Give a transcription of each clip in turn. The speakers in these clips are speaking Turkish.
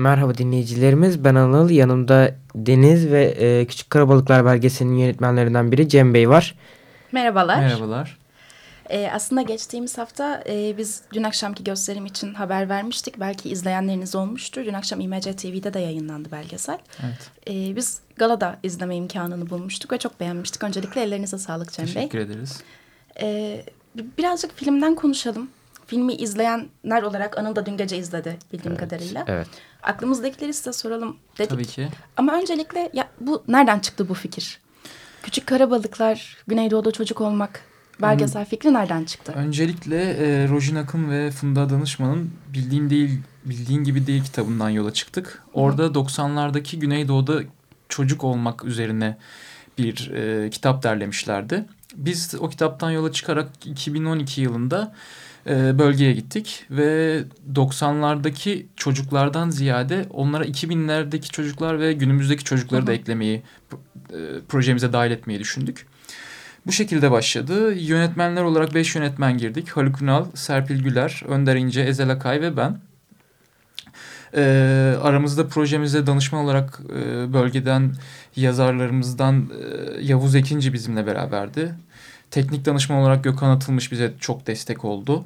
Merhaba dinleyicilerimiz. Ben Anıl. Yanımda Deniz ve e, Küçük Karabalıklar belgeselinin yönetmenlerinden biri Cem Bey var. Merhabalar. Merhabalar. Ee, aslında geçtiğimiz hafta e, biz dün akşamki gösterim için haber vermiştik. Belki izleyenleriniz olmuştur. Dün akşam İMC TV'de de yayınlandı belgesel. Evet. Ee, biz galada izleme imkanını bulmuştuk ve çok beğenmiştik. Öncelikle ellerinize sağlık Cem Bey. Teşekkür ederiz. Ee, birazcık filmden konuşalım. Filmi izleyenler olarak Anıl da dün gece izledi bildiğim Evet, kadarıyla. Evet. Aklımızdakileri size soralım dedik. Tabii ki. Ama öncelikle ya bu nereden çıktı bu fikir? Küçük karabalıklar, Güneydoğu'da çocuk olmak belgesel fikri nereden çıktı? Öncelikle e, Rojin Akın ve Funda Danışman'ın Bildiğin Değil, Bildiğin Gibi Değil kitabından yola çıktık. Orada 90'lardaki Güneydoğu'da çocuk olmak üzerine bir e, kitap derlemişlerdi. Biz o kitaptan yola çıkarak 2012 yılında e, bölgeye gittik ve 90'lardaki çocuklardan ziyade onlara 2000'lerdeki çocuklar ve günümüzdeki çocukları da eklemeyi e, projemize dahil etmeyi düşündük. Bu şekilde başladı. Yönetmenler olarak 5 yönetmen girdik. Haluk Ünal, Serpil Güler, Önder İnce, Ezel Akay ve ben. Ee, aramızda projemize danışman olarak e, bölgeden yazarlarımızdan e, Yavuz Ekinci bizimle beraberdi. Teknik danışman olarak Gökhan Atılmış bize çok destek oldu.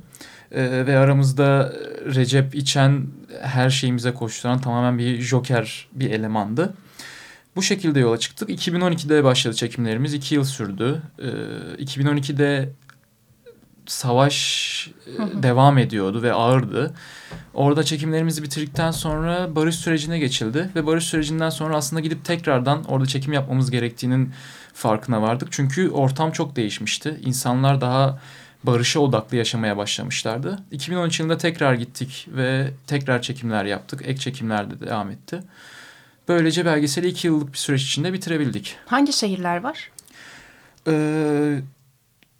Ee, ve aramızda Recep İçen her şeyimize koşturan tamamen bir joker bir elemandı. Bu şekilde yola çıktık. 2012'de başladı çekimlerimiz. iki yıl sürdü. Ee, 2012'de savaş e, devam ediyordu ve ağırdı. Orada çekimlerimizi bitirdikten sonra barış sürecine geçildi. Ve barış sürecinden sonra aslında gidip tekrardan orada çekim yapmamız gerektiğinin farkına vardık. Çünkü ortam çok değişmişti. İnsanlar daha barışa odaklı yaşamaya başlamışlardı. 2013 yılında tekrar gittik ve tekrar çekimler yaptık. Ek çekimler de devam etti. Böylece belgeseli iki yıllık bir süreç içinde bitirebildik. Hangi şehirler var? Ee,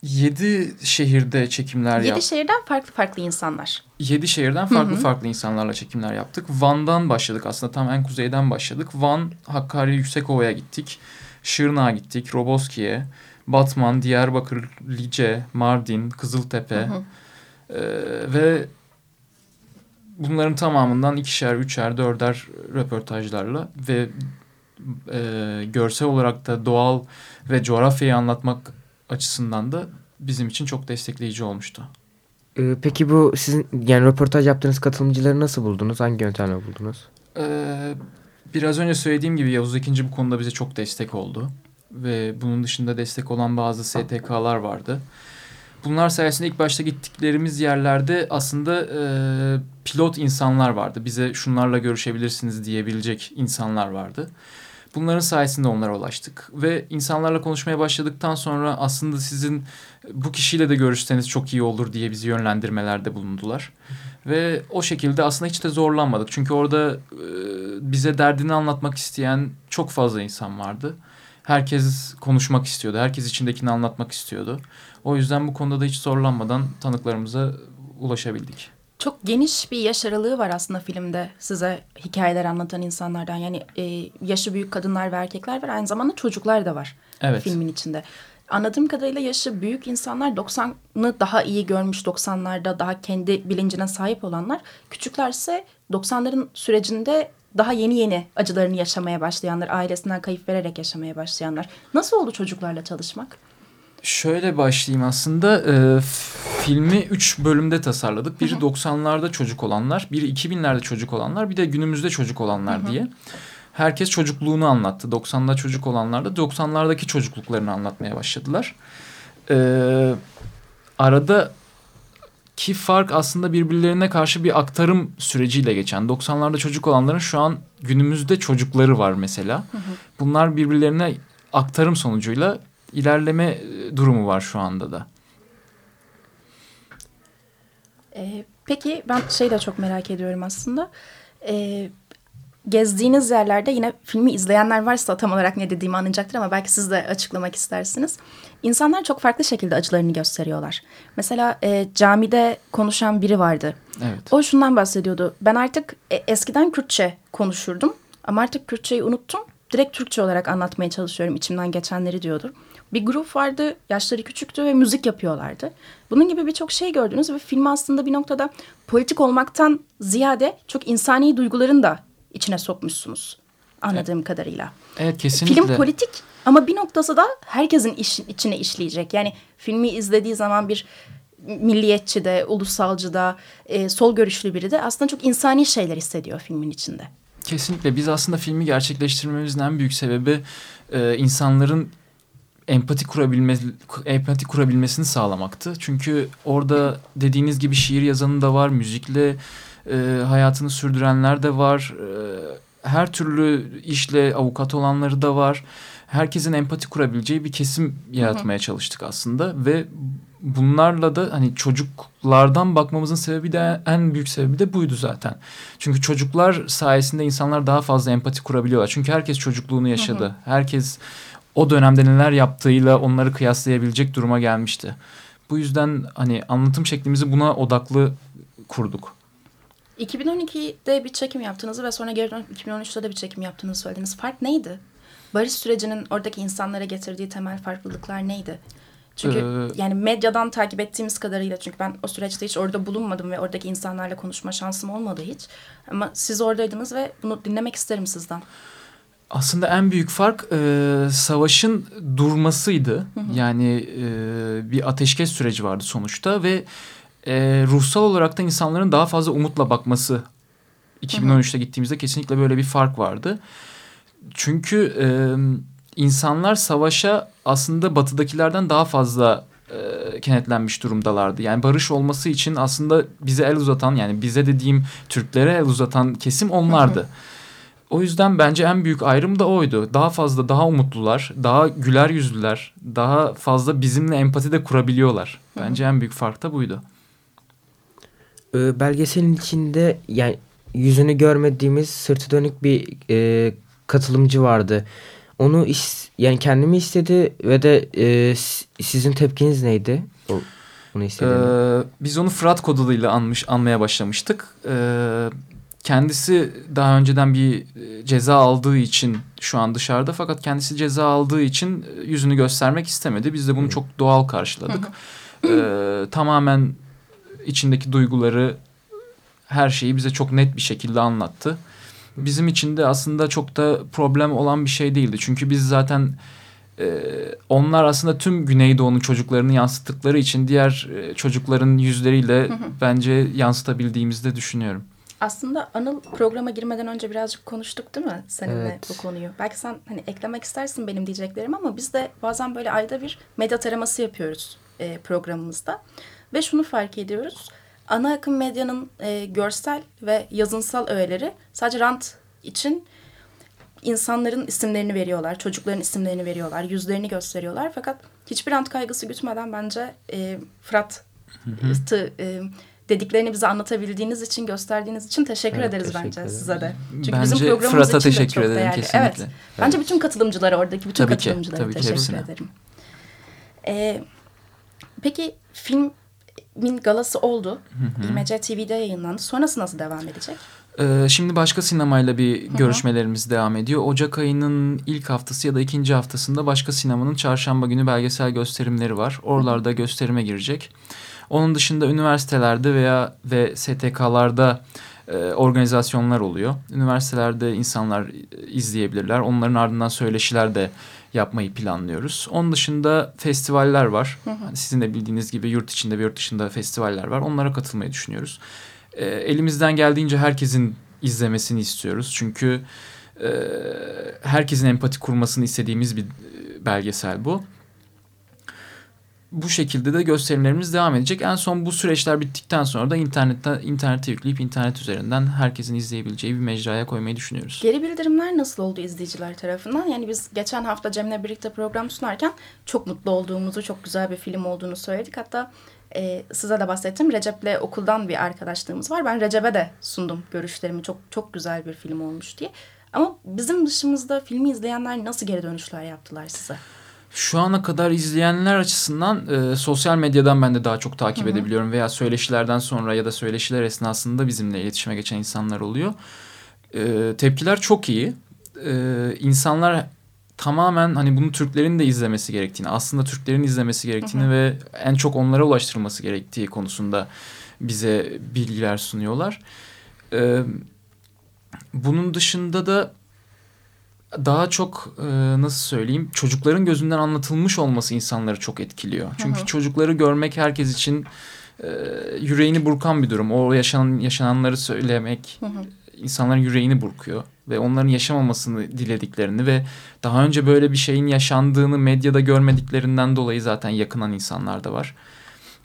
yedi şehirde çekimler Yedi yaptık. şehirden farklı farklı insanlar. Yedi şehirden farklı farklı insanlarla çekimler yaptık. Van'dan başladık aslında tam en kuzeyden başladık. Van, Hakkari, Yüksekova'ya gittik. Şırnak'a gittik, Roboski'ye, Batman, Diyarbakır, Lice, Mardin, Kızıltepe ee, ve bunların tamamından ikişer, üçer, dörder röportajlarla ve e, görsel olarak da doğal ve coğrafyayı anlatmak açısından da bizim için çok destekleyici olmuştu. Ee, peki bu sizin yani röportaj yaptığınız katılımcıları nasıl buldunuz? Hangi yöntemle buldunuz? Ee, biraz önce söylediğim gibi Yavuz Ekinci bu konuda bize çok destek oldu. Ve bunun dışında destek olan bazı STK'lar vardı. Bunlar sayesinde ilk başta gittiklerimiz yerlerde aslında e, pilot insanlar vardı. Bize şunlarla görüşebilirsiniz diyebilecek insanlar vardı. Bunların sayesinde onlara ulaştık. Ve insanlarla konuşmaya başladıktan sonra aslında sizin bu kişiyle de görüşseniz çok iyi olur diye bizi yönlendirmelerde bulundular. Ve o şekilde aslında hiç de zorlanmadık. Çünkü orada e, bize derdini anlatmak isteyen çok fazla insan vardı. Herkes konuşmak istiyordu. Herkes içindekini anlatmak istiyordu. O yüzden bu konuda da hiç zorlanmadan tanıklarımıza ulaşabildik. Çok geniş bir yaş aralığı var aslında filmde size hikayeler anlatan insanlardan. Yani e, yaşı büyük kadınlar ve erkekler var. Aynı zamanda çocuklar da var Evet. filmin içinde. Anladığım kadarıyla yaşı büyük insanlar 90'ını daha iyi görmüş 90'larda daha kendi bilincine sahip olanlar. Küçükler ise 90'ların sürecinde daha yeni yeni acılarını yaşamaya başlayanlar, ailesinden kayıp vererek yaşamaya başlayanlar. Nasıl oldu çocuklarla çalışmak? Şöyle başlayayım aslında. Ee, filmi 3 bölümde tasarladık. Biri 90'larda çocuk olanlar, biri 2000'lerde çocuk olanlar, bir de günümüzde çocuk olanlar diye. Herkes çocukluğunu anlattı. 90'da çocuk olanlar da 90'lardaki çocukluklarını anlatmaya başladılar. Ee, arada ki fark aslında birbirlerine karşı bir aktarım süreciyle geçen. 90'larda çocuk olanların şu an günümüzde çocukları var mesela. Bunlar birbirlerine aktarım sonucuyla ilerleme e, durumu var şu anda da. Ee, peki ben şey de çok merak ediyorum aslında. Ee, gezdiğiniz yerlerde yine filmi izleyenler varsa tam olarak ne dediğimi anlayacaktır ama belki siz de açıklamak istersiniz. İnsanlar çok farklı şekilde acılarını gösteriyorlar. Mesela e, camide konuşan biri vardı. Evet. O şundan bahsediyordu. Ben artık e, eskiden Kürtçe konuşurdum ama artık Kürtçeyi unuttum. Direkt Türkçe olarak anlatmaya çalışıyorum içimden geçenleri diyordu. Bir grup vardı, yaşları küçüktü ve müzik yapıyorlardı. Bunun gibi birçok şey gördünüz ve film aslında bir noktada politik olmaktan ziyade çok insani duyguların da içine sokmuşsunuz anladığım evet. kadarıyla. Evet kesinlikle. Film politik ama bir noktası da herkesin iş, içine işleyecek. Yani filmi izlediği zaman bir milliyetçi de, ulusalcı da, e, sol görüşlü biri de aslında çok insani şeyler hissediyor filmin içinde. Kesinlikle. Biz aslında filmi gerçekleştirmemizin en büyük sebebi e, insanların empati kurabilme empati kurabilmesini sağlamaktı. Çünkü orada dediğiniz gibi şiir yazanı da var, müzikle e, hayatını sürdürenler de var. E, her türlü işle avukat olanları da var. Herkesin empati kurabileceği bir kesim yaratmaya çalıştık aslında ve bunlarla da hani çocuklardan bakmamızın sebebi de en büyük sebebi de buydu zaten. Çünkü çocuklar sayesinde insanlar daha fazla empati kurabiliyorlar. Çünkü herkes çocukluğunu yaşadı. Herkes o dönemde neler yaptığıyla onları kıyaslayabilecek duruma gelmişti. Bu yüzden hani anlatım şeklimizi buna odaklı kurduk. 2012'de bir çekim yaptığınızı ve sonra geri 2013'te de bir çekim yaptığınızı söylediniz. Fark neydi? Barış sürecinin oradaki insanlara getirdiği temel farklılıklar neydi? Çünkü ee, yani medyadan takip ettiğimiz kadarıyla çünkü ben o süreçte hiç orada bulunmadım ve oradaki insanlarla konuşma şansım olmadı hiç. Ama siz oradaydınız ve bunu dinlemek isterim sizden. Aslında en büyük fark e, savaşın durmasıydı. Hı hı. Yani e, bir ateşkes süreci vardı sonuçta ve e, ruhsal olarak da insanların daha fazla umutla bakması. 2013'te gittiğimizde kesinlikle böyle bir fark vardı. Çünkü e, insanlar savaşa aslında batıdakilerden daha fazla e, kenetlenmiş durumdalardı. Yani barış olması için aslında bize el uzatan yani bize dediğim Türklere el uzatan kesim onlardı. Hı hı. O yüzden bence en büyük ayrım da oydu. Daha fazla, daha umutlular, daha güler yüzlüler, daha fazla bizimle empati de kurabiliyorlar. Bence en büyük fark da buydu. Ee, belgeselin içinde yani yüzünü görmediğimiz sırtı dönük bir e, katılımcı vardı. Onu iş, yani kendimi istedi ve de e, sizin tepkiniz neydi? O, onu ee, biz onu Fırat koduyla anmış, anmaya başlamıştık. Ee, kendisi daha önceden bir e, ceza aldığı için şu an dışarıda fakat kendisi ceza aldığı için e, yüzünü göstermek istemedi. Biz de bunu çok doğal karşıladık. ee, tamamen içindeki duyguları her şeyi bize çok net bir şekilde anlattı. Bizim için de aslında çok da problem olan bir şey değildi. Çünkü biz zaten e, onlar aslında tüm Güneydoğu'nun çocuklarını yansıttıkları için diğer e, çocukların yüzleriyle bence yansıtabildiğimizi de düşünüyorum. Aslında Anıl programa girmeden önce birazcık konuştuk değil mi seninle evet. bu konuyu? Belki sen hani eklemek istersin benim diyeceklerim ama biz de bazen böyle ayda bir medya taraması yapıyoruz e, programımızda. Ve şunu fark ediyoruz. Ana akım medyanın e, görsel ve yazınsal öğeleri sadece rant için insanların isimlerini veriyorlar, çocukların isimlerini veriyorlar, yüzlerini gösteriyorlar. Fakat hiçbir rant kaygısı gütmeden bence e, Fırat e, dediklerini bize anlatabildiğiniz için, gösterdiğiniz için teşekkür evet, ederiz teşekkür bence ederim. size de. Çünkü bence bizim programımız Fırat'a için teşekkür de çok ederim değerli. Kesinlikle. Evet. evet. Bence bütün katılımcılara oradaki bütün tabii katılımcılara ki, tabii teşekkür hepsine. ederim. Ee, peki film min galası oldu. Hı hı. İMC TV'de yayınlandı. Sonrası nasıl devam edecek? Ee, şimdi başka sinemayla bir hı hı. görüşmelerimiz devam ediyor. Ocak ayının ilk haftası ya da ikinci haftasında başka sinemanın çarşamba günü belgesel gösterimleri var. Oralarda gösterime girecek. Onun dışında üniversitelerde veya ve STK'larda e, organizasyonlar oluyor. Üniversitelerde insanlar izleyebilirler. Onların ardından söyleşiler de yapmayı planlıyoruz. Onun dışında festivaller var. Hı hı. Hani sizin de bildiğiniz gibi yurt içinde ve yurt dışında festivaller var. Onlara katılmayı düşünüyoruz. E, elimizden geldiğince herkesin izlemesini istiyoruz. Çünkü e, herkesin empati kurmasını istediğimiz bir belgesel bu. Bu şekilde de gösterimlerimiz devam edecek. En son bu süreçler bittikten sonra da internette internete yükleyip internet üzerinden herkesin izleyebileceği bir mecraya koymayı düşünüyoruz. Geri bildirimler nasıl oldu izleyiciler tarafından? Yani biz geçen hafta Cem'le birlikte program sunarken çok mutlu olduğumuzu, çok güzel bir film olduğunu söyledik. Hatta e, size de bahsettim. Recep'le okuldan bir arkadaşlığımız var. Ben Recep'e de sundum görüşlerimi. Çok çok güzel bir film olmuş diye. Ama bizim dışımızda filmi izleyenler nasıl geri dönüşler yaptılar size? Şu ana kadar izleyenler açısından e, sosyal medyadan ben de daha çok takip Hı -hı. edebiliyorum veya söyleşilerden sonra ya da söyleşiler esnasında bizimle iletişime geçen insanlar oluyor. E, tepkiler çok iyi. E, insanlar tamamen hani bunu Türklerin de izlemesi gerektiğini, aslında Türklerin izlemesi gerektiğini Hı -hı. ve en çok onlara ulaştırılması gerektiği konusunda bize bilgiler sunuyorlar. E, bunun dışında da daha çok e, nasıl söyleyeyim çocukların gözünden anlatılmış olması insanları çok etkiliyor. Çünkü hı hı. çocukları görmek herkes için e, yüreğini burkan bir durum. O yaşanan yaşananları söylemek hı hı. insanların yüreğini burkuyor ve onların yaşamamasını dilediklerini ve daha önce böyle bir şeyin yaşandığını medyada görmediklerinden dolayı zaten yakınan insanlar da var.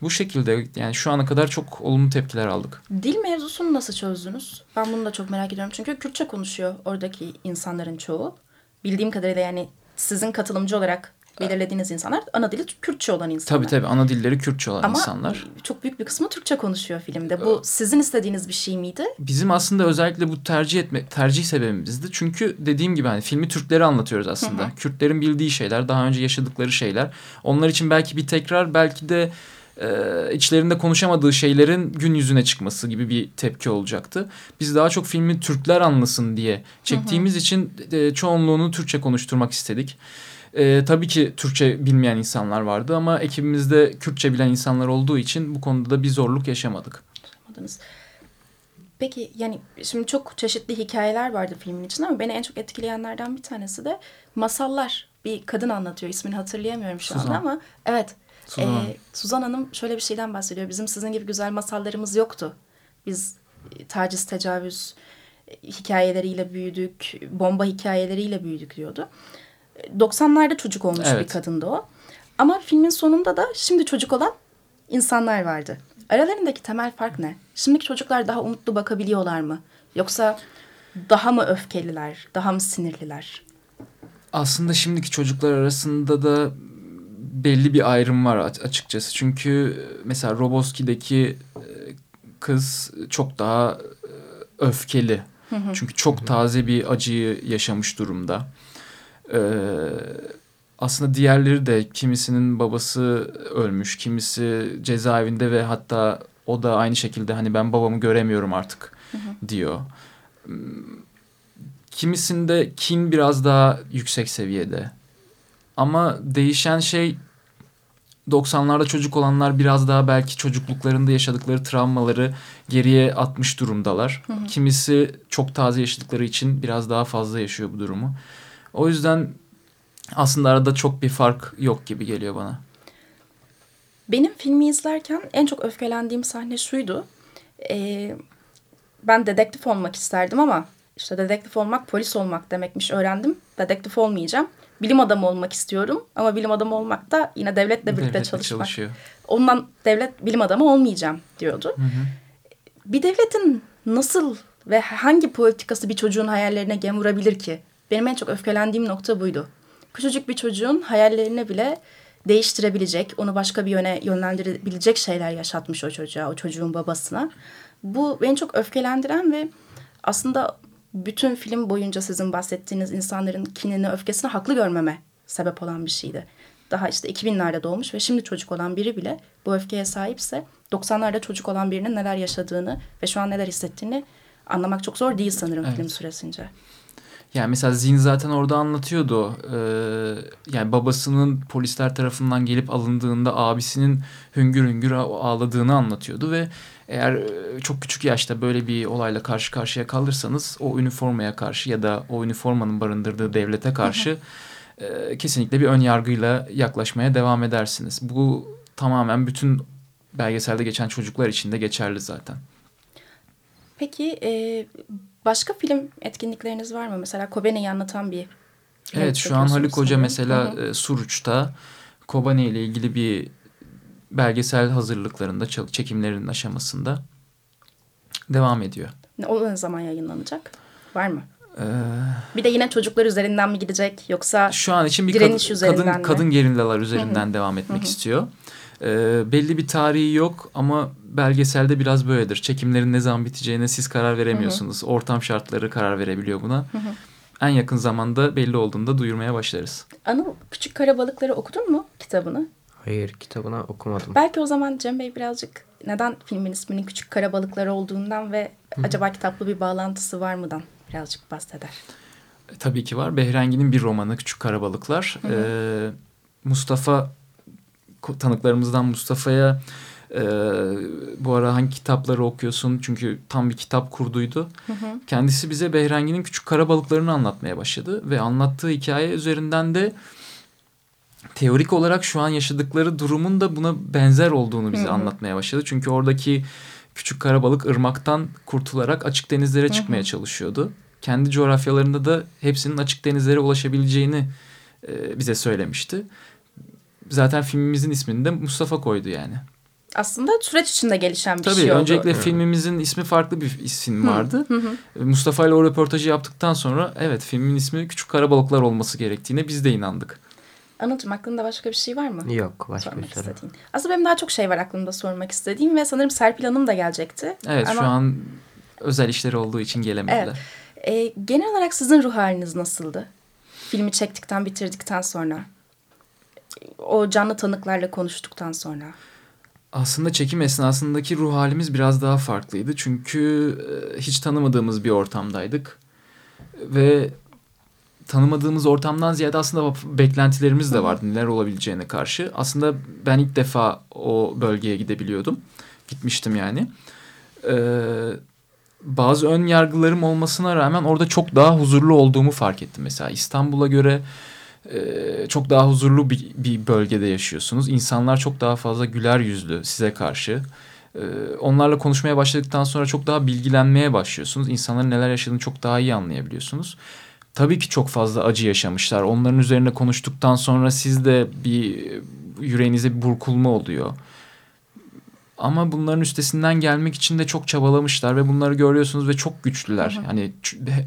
Bu şekilde yani şu ana kadar çok olumlu tepkiler aldık. Dil mevzusunu nasıl çözdünüz? Ben bunu da çok merak ediyorum. Çünkü Kürtçe konuşuyor oradaki insanların çoğu. Bildiğim kadarıyla yani sizin katılımcı olarak belirlediğiniz insanlar ana dili Kürtçe olan insanlar. Tabii tabii ana dilleri Kürtçe olan Ama insanlar. Ama çok büyük bir kısmı Türkçe konuşuyor filmde. Bu sizin istediğiniz bir şey miydi? Bizim aslında özellikle bu tercih etme tercih sebebimizdi. Çünkü dediğim gibi hani filmi Türkleri anlatıyoruz aslında. Hı hı. Kürtlerin bildiği şeyler, daha önce yaşadıkları şeyler. Onlar için belki bir tekrar, belki de e, içlerinde konuşamadığı şeylerin gün yüzüne çıkması gibi bir tepki olacaktı. Biz daha çok filmi Türkler anlasın diye çektiğimiz hı hı. için e, çoğunluğunu Türkçe konuşturmak istedik. E, tabii ki Türkçe bilmeyen insanlar vardı ama ekibimizde Kürtçe bilen insanlar olduğu için bu konuda da bir zorluk yaşamadık. Yaşamadınız. Peki yani şimdi çok çeşitli hikayeler vardı filmin içinde ama beni en çok etkileyenlerden bir tanesi de masallar. Bir kadın anlatıyor ismini hatırlayamıyorum şu Suzan. anda ama evet Suzan. Ee, Suzan Hanım şöyle bir şeyden bahsediyor. Bizim sizin gibi güzel masallarımız yoktu. Biz taciz, tecavüz hikayeleriyle büyüdük, bomba hikayeleriyle büyüdük diyordu. 90'larda çocuk olmuş evet. bir kadındı o. Ama filmin sonunda da şimdi çocuk olan insanlar vardı. Aralarındaki temel fark ne? Şimdiki çocuklar daha umutlu bakabiliyorlar mı? Yoksa daha mı öfkeliler, daha mı sinirliler? Aslında şimdiki çocuklar arasında da belli bir ayrım var açıkçası. Çünkü e, mesela Roboski'deki e, kız çok daha e, öfkeli. Çünkü çok taze bir acıyı yaşamış durumda. Ee, aslında diğerleri de kimisinin babası ölmüş, kimisi cezaevinde ve hatta o da aynı şekilde hani ben babamı göremiyorum artık diyor. Hmm, kimisinde kin biraz daha yüksek seviyede. Ama değişen şey 90'larda çocuk olanlar biraz daha belki çocukluklarında yaşadıkları travmaları geriye atmış durumdalar. Hı hı. Kimisi çok taze yaşadıkları için biraz daha fazla yaşıyor bu durumu. O yüzden aslında arada çok bir fark yok gibi geliyor bana. Benim filmi izlerken en çok öfkelendiğim sahne şuydu. Ee, ben dedektif olmak isterdim ama işte dedektif olmak polis olmak demekmiş öğrendim. Dedektif olmayacağım bilim adamı olmak istiyorum ama bilim adamı olmak da yine devletle birlikte devletle çalışmak. Çalışıyor. Ondan devlet bilim adamı olmayacağım diyordu. Hı hı. Bir devletin nasıl ve hangi politikası bir çocuğun hayallerine gem vurabilir ki? Benim en çok öfkelendiğim nokta buydu. Küçücük bir çocuğun hayallerini bile değiştirebilecek, onu başka bir yöne yönlendirebilecek şeyler yaşatmış o çocuğa, o çocuğun babasına. Bu beni çok öfkelendiren ve aslında bütün film boyunca sizin bahsettiğiniz insanların kinini, öfkesini haklı görmeme sebep olan bir şeydi. Daha işte 2000'lerde doğmuş ve şimdi çocuk olan biri bile bu öfkeye sahipse 90'larda çocuk olan birinin neler yaşadığını ve şu an neler hissettiğini anlamak çok zor değil sanırım evet. film süresince. Yani mesela Zin zaten orada anlatıyordu. Ee, yani babasının polisler tarafından gelip alındığında abisinin hüngür hüngür ağladığını anlatıyordu ve eğer e, çok küçük yaşta böyle bir olayla karşı karşıya kalırsanız o üniformaya karşı ya da o üniformanın barındırdığı devlete karşı e, kesinlikle bir ön yargıyla yaklaşmaya devam edersiniz. Bu tamamen bütün belgeselde geçen çocuklar için de geçerli zaten. Peki e, başka film etkinlikleriniz var mı? Mesela Kobani'yi anlatan bir Evet şu an Haluk Hoca mesela hı hı. E, Suruç'ta Kobani ile ilgili bir belgesel hazırlıklarında, çekimlerinin aşamasında devam ediyor. O ne zaman yayınlanacak? Var mı? Ee, bir de yine çocuklar üzerinden mi gidecek yoksa şu an için bir kadın kadın, kadın gerillalar üzerinden Hı-hı. devam etmek Hı-hı. istiyor. Ee, belli bir tarihi yok ama belgeselde biraz böyledir. Çekimlerin ne zaman biteceğine siz karar veremiyorsunuz. Hı-hı. Ortam şartları karar verebiliyor buna. Hı-hı. En yakın zamanda belli olduğunda duyurmaya başlarız. Anıl Küçük Karabalıkları okudun mu kitabını? Hayır kitabını okumadım. Belki o zaman Cem Bey birazcık neden filmin isminin Küçük Karabalıklar olduğundan ve Hı. acaba kitaplı bir bağlantısı var mıdan birazcık bahseder. E, tabii ki var. Behrengi'nin bir romanı Küçük Karabalıklar. Ee, Mustafa tanıklarımızdan Mustafa'ya e, bu ara hangi kitapları okuyorsun? Çünkü tam bir kitap kurduydu. Hı hı. Kendisi bize Behrengi'nin küçük karabalıklarını anlatmaya başladı. Ve anlattığı hikaye üzerinden de teorik olarak şu an yaşadıkları durumun da buna benzer olduğunu bize hı hı. anlatmaya başladı. Çünkü oradaki küçük karabalık ırmaktan kurtularak açık denizlere çıkmaya hı hı. çalışıyordu. Kendi coğrafyalarında da hepsinin açık denizlere ulaşabileceğini e, bize söylemişti. Zaten filmimizin ismini de Mustafa koydu yani. Aslında süreç içinde gelişen bir Tabii, şey oldu. Tabii öncelikle filmimizin ismi farklı bir isim vardı. Hı hı. Mustafa ile o röportajı yaptıktan sonra evet filmin ismi Küçük Karabalıklar olması gerektiğine biz de inandık. Anılcığım aklında başka bir şey var mı? Yok başka sormak bir soru. Aslında benim daha çok şey var aklımda sormak istediğim ve sanırım Serpil Hanım da gelecekti. Evet Ama... şu an özel işleri olduğu için gelemediler. Evet. Ee, genel olarak sizin ruh haliniz nasıldı? Filmi çektikten bitirdikten sonra. O canlı tanıklarla konuştuktan sonra. Aslında çekim esnasındaki ruh halimiz biraz daha farklıydı. Çünkü e, hiç tanımadığımız bir ortamdaydık. Ve tanımadığımız ortamdan ziyade aslında beklentilerimiz de vardı neler olabileceğine karşı. Aslında ben ilk defa o bölgeye gidebiliyordum. Gitmiştim yani. Ee, bazı ön yargılarım olmasına rağmen orada çok daha huzurlu olduğumu fark ettim. Mesela İstanbul'a göre e, çok daha huzurlu bir, bir bölgede yaşıyorsunuz. İnsanlar çok daha fazla güler yüzlü size karşı. E, onlarla konuşmaya başladıktan sonra çok daha bilgilenmeye başlıyorsunuz. İnsanların neler yaşadığını çok daha iyi anlayabiliyorsunuz tabii ki çok fazla acı yaşamışlar. Onların üzerine konuştuktan sonra sizde bir yüreğinize bir burkulma oluyor. Ama bunların üstesinden gelmek için de çok çabalamışlar ve bunları görüyorsunuz ve çok güçlüler. Hı hı. Yani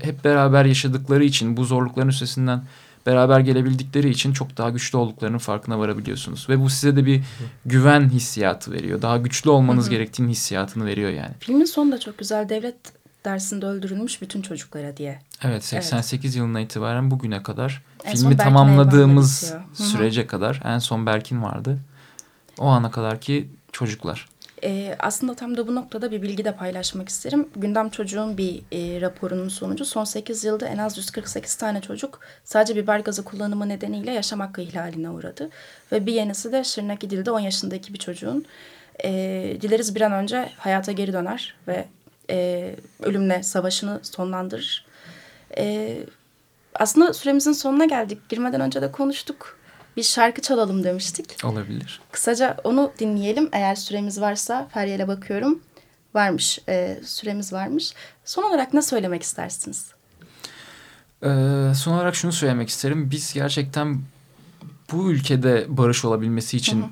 hep beraber yaşadıkları için bu zorlukların üstesinden beraber gelebildikleri için çok daha güçlü olduklarının farkına varabiliyorsunuz. Ve bu size de bir güven hissiyatı veriyor. Daha güçlü olmanız gerektiğini hissiyatını veriyor yani. Filmin sonu da çok güzel. Devlet dersinde öldürülmüş bütün çocuklara diye. Evet 88 evet. yılına itibaren bugüne kadar en filmi tamamladığımız sürece kadar en son Berkin vardı. O ana kadar ki çocuklar. Ee, aslında tam da bu noktada bir bilgi de paylaşmak isterim. Gündem Çocuğun bir e, raporunun sonucu son 8 yılda en az 148 tane çocuk sadece biber gazı kullanımı nedeniyle yaşam hakkı ihlaline uğradı. Ve bir yenisi de Şırnak İdil'de 10 yaşındaki bir çocuğun e, dileriz bir an önce hayata geri döner ve e, ölümle savaşını sonlandırır. E, aslında süremizin sonuna geldik. Girmeden önce de konuştuk. Bir şarkı çalalım demiştik. Olabilir. Kısaca onu dinleyelim. Eğer süremiz varsa Feryal'e bakıyorum. Varmış, e, süremiz varmış. Son olarak ne söylemek istersiniz? Ee, son olarak şunu söylemek isterim. Biz gerçekten bu ülkede barış olabilmesi için... Hı hı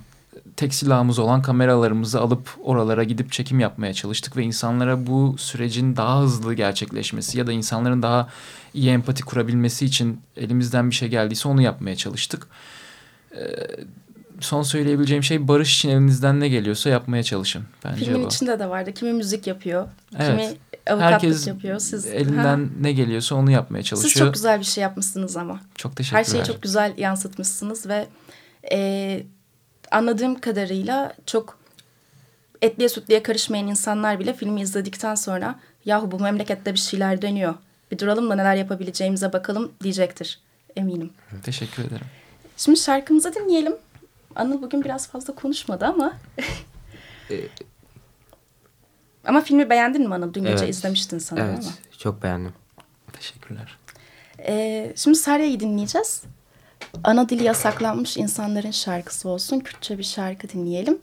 tek silahımız olan kameralarımızı alıp oralara gidip çekim yapmaya çalıştık ve insanlara bu sürecin daha hızlı gerçekleşmesi ya da insanların daha iyi empati kurabilmesi için elimizden bir şey geldiyse onu yapmaya çalıştık. Ee, son söyleyebileceğim şey barış için elinizden ne geliyorsa yapmaya çalışın. Bence Filmin o. içinde de vardı. Kimi müzik yapıyor, evet. kimi avukatlık Herkes yapıyor. Siz elinden ha. ne geliyorsa onu yapmaya çalışıyor. Siz çok güzel bir şey yapmışsınız ama. Çok teşekkürler. Her şeyi çok güzel yansıtmışsınız ve e, anladığım kadarıyla çok etliye sütliye karışmayan insanlar bile filmi izledikten sonra yahu bu memlekette bir şeyler dönüyor. Bir duralım da neler yapabileceğimize bakalım diyecektir eminim. Teşekkür ederim. Şimdi şarkımızı dinleyelim. Anıl bugün biraz fazla konuşmadı ama. Ee, ama filmi beğendin mi Anıl? Dün gece evet. izlemiştin sanırım evet, ama. Evet çok beğendim. Teşekkürler. Ee, şimdi Sarya'yı dinleyeceğiz ana dili yasaklanmış insanların şarkısı olsun. Kürtçe bir şarkı dinleyelim.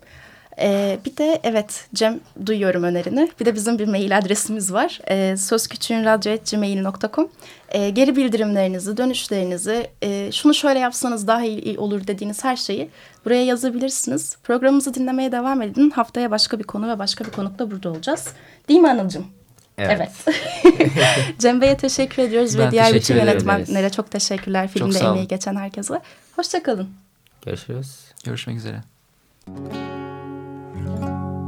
Ee, bir de evet Cem duyuyorum önerini. Bir de bizim bir mail adresimiz var. Ee, sözküçüğünradyo.gmail.com ee, Geri bildirimlerinizi, dönüşlerinizi, e, şunu şöyle yapsanız daha iyi, olur dediğiniz her şeyi buraya yazabilirsiniz. Programımızı dinlemeye devam edin. Haftaya başka bir konu ve başka bir konukla burada olacağız. Değil mi Anıl'cığım? Evet. Cem Bey'e teşekkür ediyoruz Ben ve diğer bütün yönetmenlere ederiz. çok teşekkürler. Filmde olun. emeği geçen herkese. Hoşçakalın. Görüşürüz. Görüşmek üzere. Saria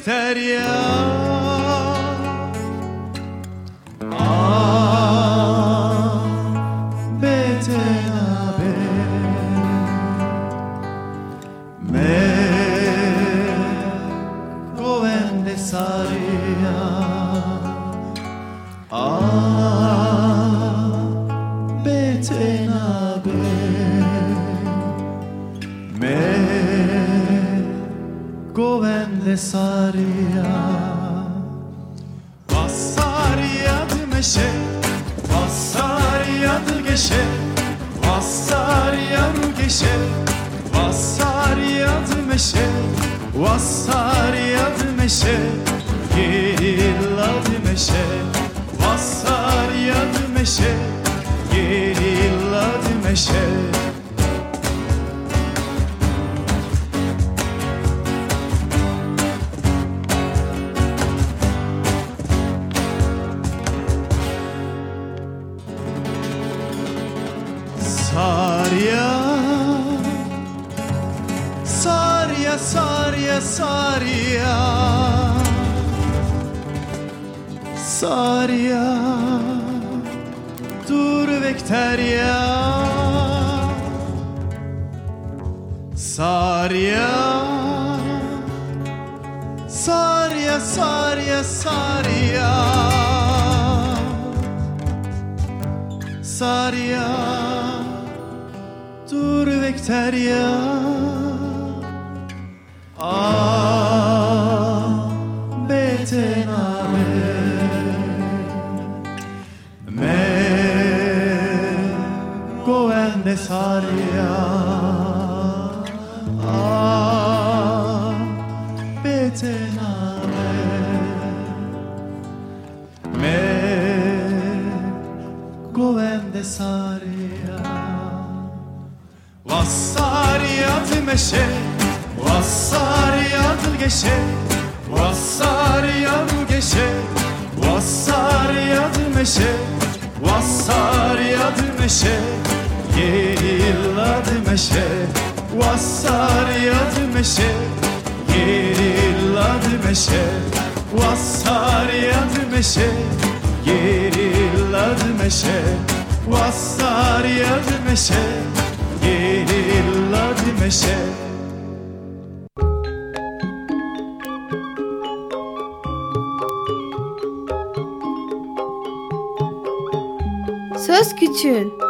Dur bekter ya. Ah Betena be Me Vassariad meşe Gerillad meşe. Vassariad meşe Gerillad meşe. Sarya Sarya Sarya Sarya Dur bekter ya. Sarya Sarya Sarya Sarya Sarya Dur bekter Goende Sarya Ah Betena be Me Govende Saria Vassariyat meşe Vassariyat geşe Vassariyat geşe Vassariyat meşe Vassariyat meşe Gerillad meşe Vassariyat meşe. Gerillad meşe Vassariyat meşe. Gerillad meşe Vassariyat meşe. Gerillad meşe. Söz Küçüğün